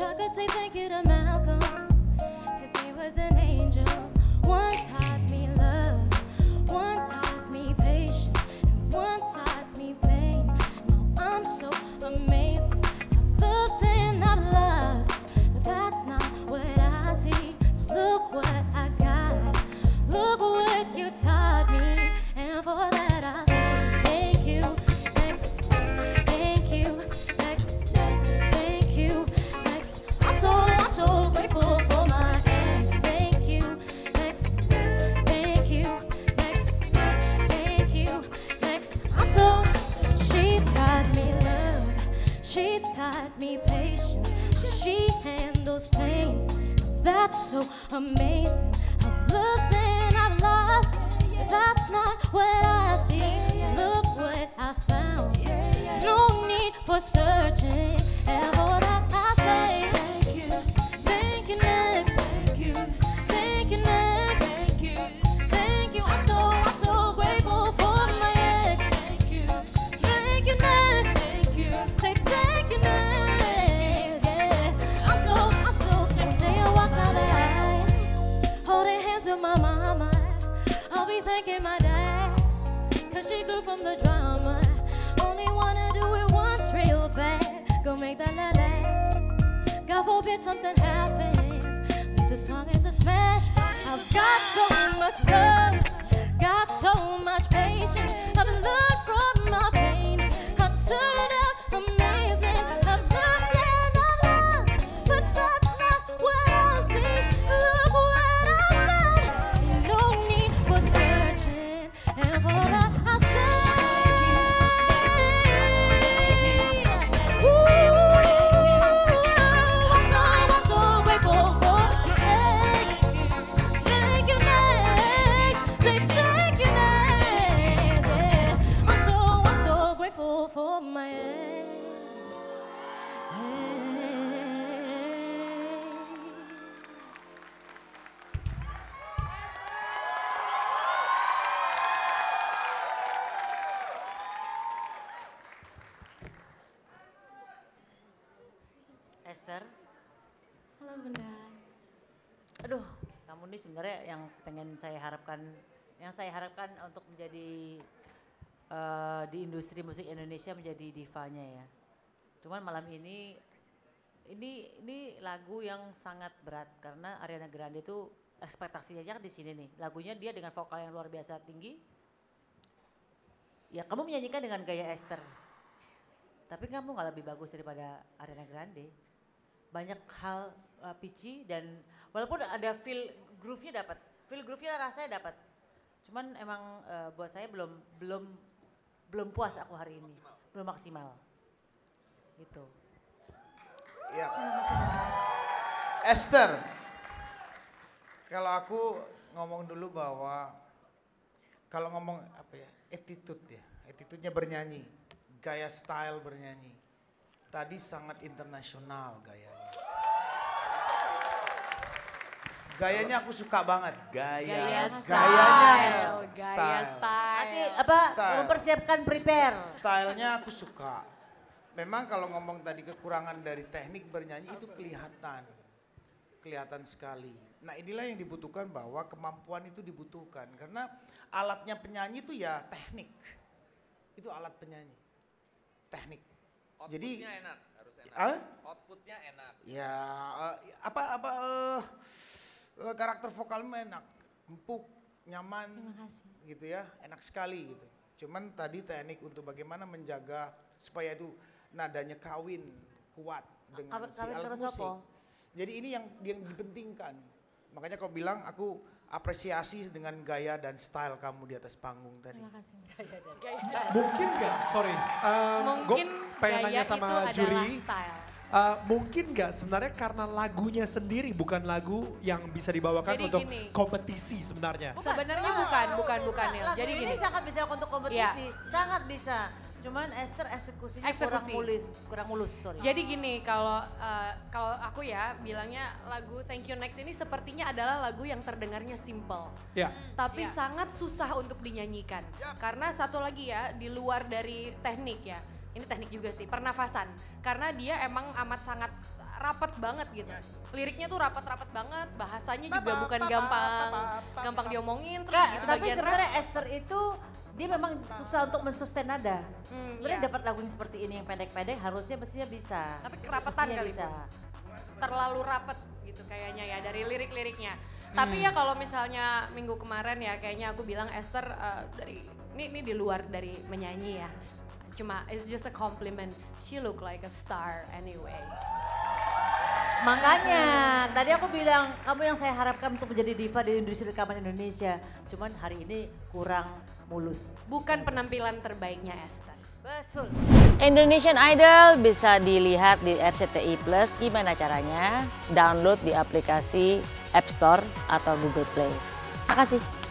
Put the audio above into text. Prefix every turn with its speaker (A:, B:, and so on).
A: would say thank you to Malcolm, cause he was an angel. That's so amazing. I've looked and I've lost. That's not what I see. Look what I found. No need for searching. Thanking my dad, cause she grew from the drama. Only wanna do it once real bad. Go make that la- last. God forbid something happens. Least the song is a smash.
B: Nih sebenarnya yang pengen saya harapkan, yang saya harapkan untuk menjadi eh, di industri musik Indonesia menjadi divanya ya. Cuman malam ini, ini ini lagu yang sangat berat karena Ariana Grande itu ekspektasinya aja kan di sini nih. Lagunya dia dengan vokal yang luar biasa tinggi. Ya kamu menyanyikan dengan gaya Esther. Tapi kamu nggak lebih bagus daripada Ariana Grande. Banyak hal uh, pitchy dan walaupun ada feel groove-nya dapat, feel groove-nya rasanya dapat. Cuman emang uh, buat saya belum belum belum puas aku hari ini, belum maksimal. Gitu.
C: Ya. Esther, kalau aku ngomong dulu bahwa kalau ngomong apa ya, attitude ya, attitude-nya bernyanyi, gaya style bernyanyi. Tadi sangat internasional gayanya. Gayanya aku suka banget.
D: Gaya,
B: Gaya
C: Gayanya,
E: Gaya style.
B: Nanti apa
C: Style.
B: mempersiapkan prepare.
C: Stylenya aku suka. Memang kalau ngomong tadi kekurangan dari teknik bernyanyi itu kelihatan. Kelihatan sekali. Nah inilah yang dibutuhkan bahwa kemampuan itu dibutuhkan. Karena alatnya penyanyi itu ya teknik. Itu alat penyanyi. Teknik. Jadi-
D: Outputnya enak, harus enak.
C: Ah?
D: Outputnya enak.
C: Ya eh, apa apa eh, eh, karakter vokalnya enak, empuk, nyaman,
A: Terima kasih.
C: gitu ya, enak sekali gitu. Cuman tadi teknik untuk bagaimana menjaga supaya itu nadanya kawin kuat dengan
B: Kawin-
C: si
B: kawin
C: alat musik.
B: apa?
C: Jadi ini yang yang dipentingkan. Makanya kau bilang aku apresiasi dengan gaya dan style kamu di atas panggung tadi.
A: Terima kasih.
F: Mungkin nggak, sorry, um,
E: Mungkin
F: gue pengen
E: gaya
F: nanya sama
E: itu adalah
F: juri,
E: style.
F: Uh, mungkin nggak sebenarnya karena lagunya sendiri bukan lagu yang bisa dibawakan
E: Jadi
F: untuk
E: gini.
F: kompetisi sebenarnya.
E: Sebenarnya bukan, bukan, bukan.
B: Lagu
E: Jadi
B: ini
E: gini.
B: sangat bisa untuk kompetisi, sangat bisa. Cuman Esther eksekusinya kurang
E: Eksekusi.
B: mulus, kurang mulus, sorry.
E: Jadi gini, kalau eh, kalau aku ya bilangnya lagu Thank You Next ini sepertinya adalah lagu yang terdengarnya simple.
F: Ya,
E: Tapi
B: Iya.
E: sangat susah untuk dinyanyikan. Karena satu lagi ya, di luar dari teknik ya. Ini teknik juga sih, pernafasan. Karena dia emang amat sangat rapet banget gitu. Liriknya tuh rapet-rapet banget, bahasanya juga bukan gampang gampang diomongin terus gitu
B: tapi sebenarnya Esther itu dia memang susah untuk mensustain nada.
E: Hmm,
B: sebenarnya
E: iya.
B: dapat lagu yang seperti ini yang pendek-pendek harusnya mestinya bisa.
E: Tapi kerapetan
B: Mestinya
E: kali,
B: bisa.
E: terlalu rapet gitu kayaknya ya dari lirik-liriknya. Tapi ya kalau misalnya minggu kemarin ya kayaknya aku bilang Esther eh, dari ini ini di luar dari menyanyi ya. Cuma it's just a compliment. She look like a star anyway.
B: Makanya tadi aku bilang kamu yang saya harapkan untuk menjadi diva di industri rekaman Indonesia. Cuman hari ini kurang mulus.
E: Bukan penampilan terbaiknya Esther.
B: Betul.
G: Indonesian Idol bisa dilihat di RCTI Plus. Gimana caranya? Download di aplikasi App Store atau Google Play. Makasih.